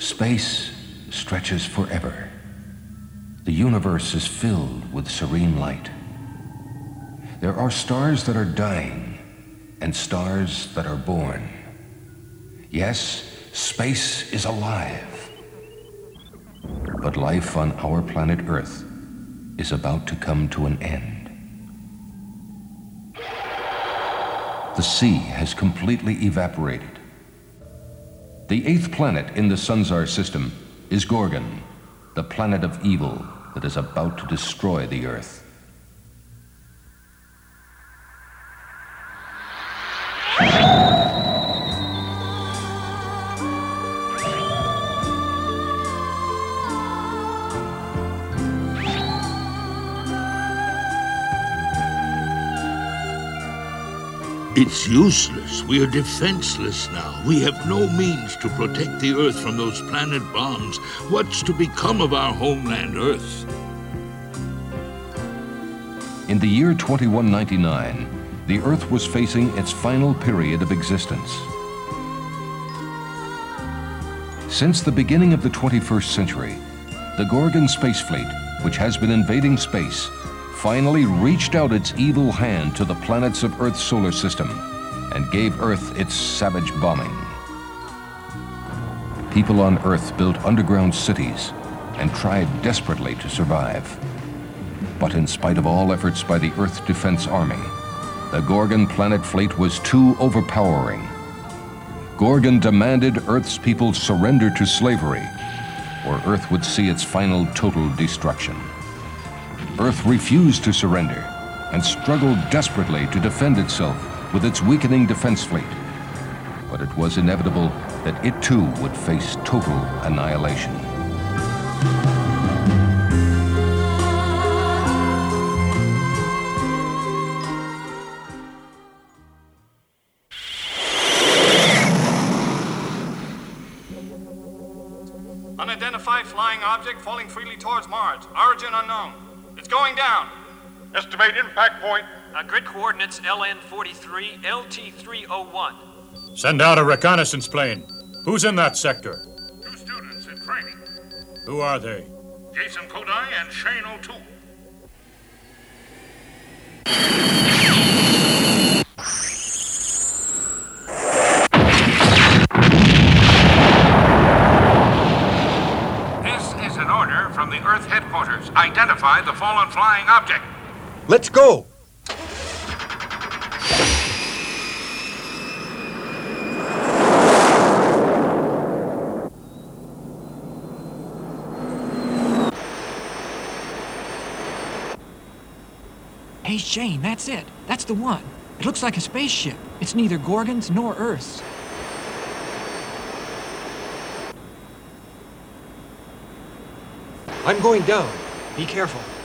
Space stretches forever. The universe is filled with serene light. There are stars that are dying and stars that are born. Yes, space is alive. But life on our planet Earth is about to come to an end. The sea has completely evaporated. The eighth planet in the Sanzar system is Gorgon, the planet of evil that is about to destroy the Earth. It's useless. We are defenseless now. We have no means to protect the Earth from those planet bombs. What's to become of our homeland, Earth? In the year 2199, the Earth was facing its final period of existence. Since the beginning of the 21st century, the Gorgon space fleet, which has been invading space, finally reached out its evil hand to the planets of Earth's solar system and gave Earth its savage bombing. People on Earth built underground cities and tried desperately to survive. But in spite of all efforts by the Earth Defense Army, the Gorgon planet fleet was too overpowering. Gorgon demanded Earth's people surrender to slavery, or Earth would see its final total destruction. Earth refused to surrender and struggled desperately to defend itself with its weakening defense fleet. But it was inevitable that it too would face total annihilation. Unidentified flying object falling freely towards Mars. Origin unknown. It's going down. Estimate impact point. Uh, grid coordinates LN43, LT301. Send out a reconnaissance plane. Who's in that sector? Two students in training. Who are they? Jason Kodai and Shane O'Toole. This is an order from the Earth headquarters. Identify the fallen flying object. Let's go! Hey, Shane, that's it. That's the one. It looks like a spaceship. It's neither Gorgon's nor Earth's. I'm going down. Be careful.